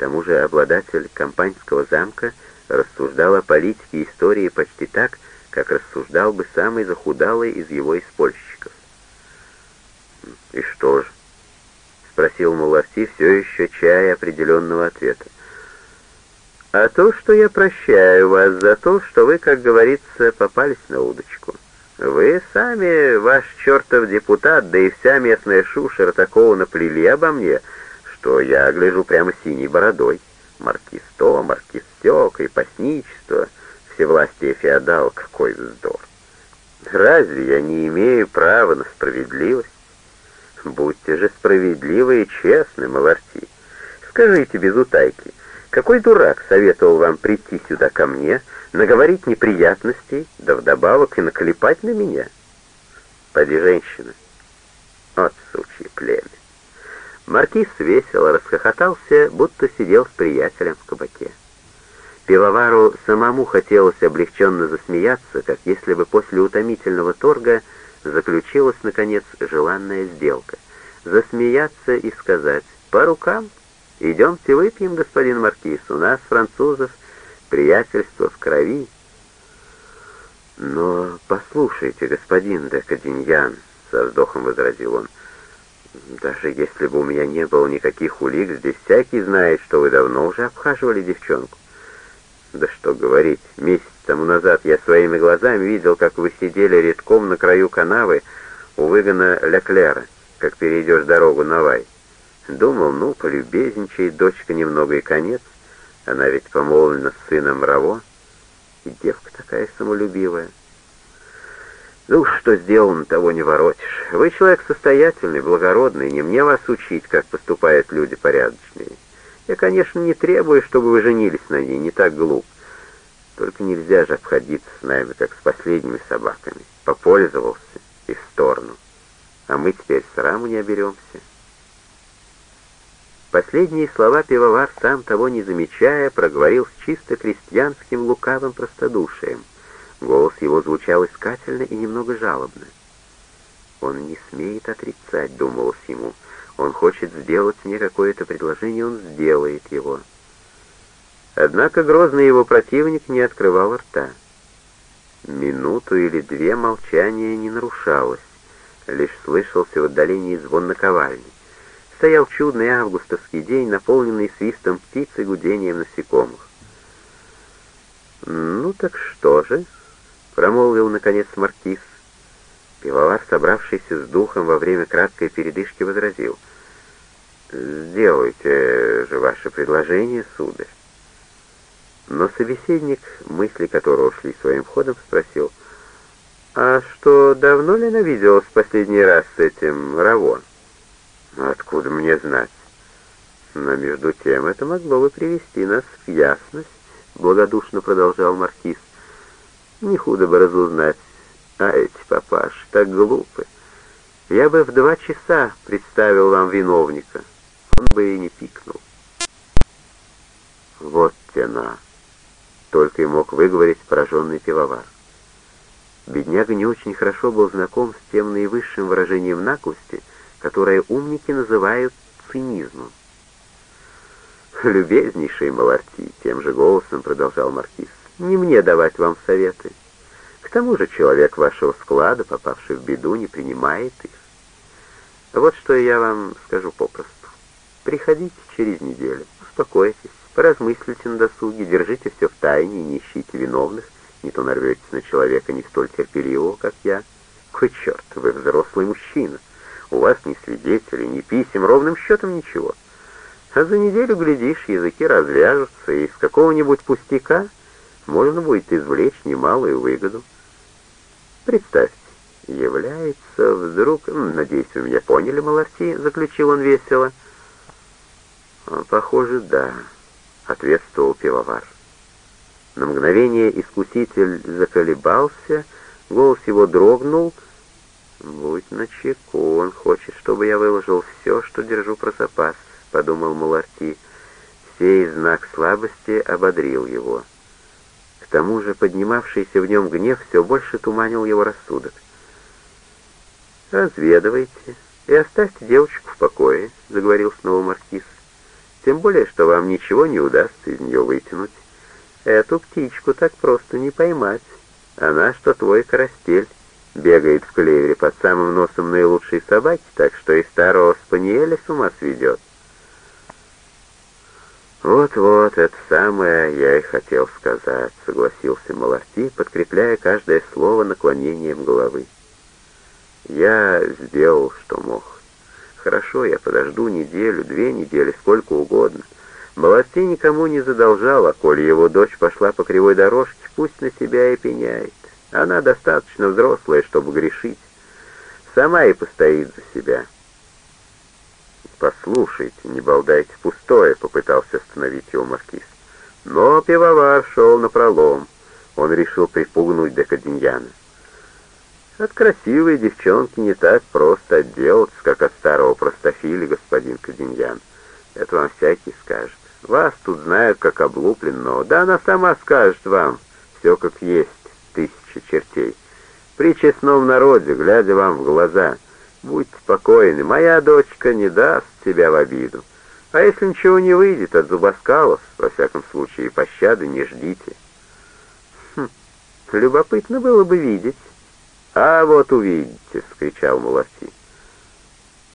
тому же обладатель компаньского замка рассуждал о политике и истории почти так, как рассуждал бы самый захудалый из его испольщиков. «И что же?» — спросил Муларти, все еще чая определенного ответа. «А то, что я прощаю вас за то, что вы, как говорится, попались на удочку. Вы сами, ваш чертов депутат, да и вся местная шушера такого наплели обо мне, что я гляжу прямо синей бородой. Маркиз то, маркиз сё, крепостничество, всевластие феодал, какой вздор. Разве я не имею права на справедливость? Будьте же справедливы и честны, Маларти. Скажите без утайки, какой дурак советовал вам прийти сюда ко мне, наговорить неприятностей, да вдобавок и наклепать на меня? Поди, женщина. От сучье племя. Маркиз весело расхохотался, будто сидел с приятелем в кабаке. Пивовару самому хотелось облегченно засмеяться, как если бы после утомительного торга заключилась, наконец, желанная сделка. Засмеяться и сказать «По рукам! Идемте выпьем, господин Маркиз, у нас, французов, приятельство в крови». «Но послушайте, господин де Каденьян», — со вздохом возразил он, — даже если бы у меня не было никаких улик, здесь всякий знает, что вы давно уже обхаживали девчонку. Да что говорить, месяц тому назад я своими глазами видел, как вы сидели редком на краю канавы у выгона Леклера, как перейдешь дорогу на Вай. Думал, ну, полюбезничает дочка немного и конец. Она ведь помолвлена с сыном Раво. И девка такая самолюбивая. Ну, что сделано, того не воротишь. Вы человек состоятельный, благородный, не мне вас учить, как поступают люди порядочные. Я, конечно, не требую, чтобы вы женились на ней, не так глуп. Только нельзя же обходиться с нами, как с последними собаками. Попользовался и в сторону. А мы теперь сраму не оберемся. Последние слова пивовар, сам того не замечая, проговорил с чисто крестьянским лукавым простодушием. Голос его звучал искательно и немного жалобно. «Он не смеет отрицать», — думалось ему. «Он хочет сделать мне какое-то предложение, он сделает его». Однако грозный его противник не открывал рта. Минуту или две молчания не нарушалось, лишь слышался в отдалении звон наковальни. Стоял чудный августовский день, наполненный свистом птиц и гудением насекомых. «Ну так что же?» Промолвил, наконец, маркиз. Пивовар, собравшийся с духом во время краткой передышки, возразил. «Сделайте же ваше предложение, сударь». Но собеседник, мысли которого шли своим ходом, спросил, «А что, давно ли она виделась последний раз с этим Раво?» «Откуда мне знать?» «Но между тем это могло бы привести нас в ясность», — благодушно продолжал маркиз. Не худо бы разузнать. А эти папаши так глупы. Я бы в два часа представил вам виновника. Он бы и не пикнул. Вот тена. Только и мог выговорить пораженный пивовар. Бедняга не очень хорошо был знаком с тем наивысшим выражением наглости, которое умники называют цинизмом. «Любезнейший Маларти», — тем же голосом продолжал маркиз, не мне давать вам советы. К тому же человек вашего склада, попавший в беду, не принимает их. Вот что я вам скажу попросту. Приходите через неделю, успокойтесь, поразмыслите на досуге, держите все в тайне не ищите виновных, не то нарветесь на человека не столь терпеливого, как я. Кой черт, вы взрослый мужчина. У вас ни свидетелей, ни писем, ровным счетом ничего. А за неделю, глядишь, языки развяжутся, и из какого-нибудь пустяка можно будет извлечь немалую выгоду. Представьте, является вдруг... Надеюсь, вы меня поняли, Маларти, заключил он весело. «А, похоже, да, ответствовал пивовар. На мгновение искуситель заколебался, голос его дрогнул. «Будь начеку, он хочет, чтобы я выложил все, что держу про запас», — подумал Маларти. Сей знак слабости ободрил его тому же поднимавшийся в нем гнев все больше туманил его рассудок. «Разведывайте и оставьте девочку в покое», — заговорил снова маркиз. тем более, что вам ничего не удастся из нее вытянуть. Эту птичку так просто не поймать. Она, что твой карастель, бегает в клевере под самым носом наилучшей собаки, так что и старого спаниеля с ума сведет. «Вот-вот, это самое я и хотел сказать», — согласился Маларти, подкрепляя каждое слово наклонением головы. «Я сделал, что мог. Хорошо, я подожду неделю, две недели, сколько угодно. Маларти никому не задолжал, а коли его дочь пошла по кривой дорожке, пусть на себя и пеняет. Она достаточно взрослая, чтобы грешить. Сама и постоит за себя». «Послушайте, не болтайте пустое», — попытался остановить его маркиз. Но пивовар шел на пролом. Он решил припугнуть Декаденьяна. От красивой девчонки не так просто отделаться, как от старого простофиля, господин Каденьян. Это вам всякий скажет. Вас тут знают как облуплен, да она сама скажет вам, все как есть, тысяча чертей. При честном народе, глядя вам в глаза — Будь спокойны, моя дочка не даст тебя в обиду. А если ничего не выйдет от зубоскалов, во всяком случае, пощады не ждите. Хм, любопытно было бы видеть. А вот увидите, — скричал Муласи.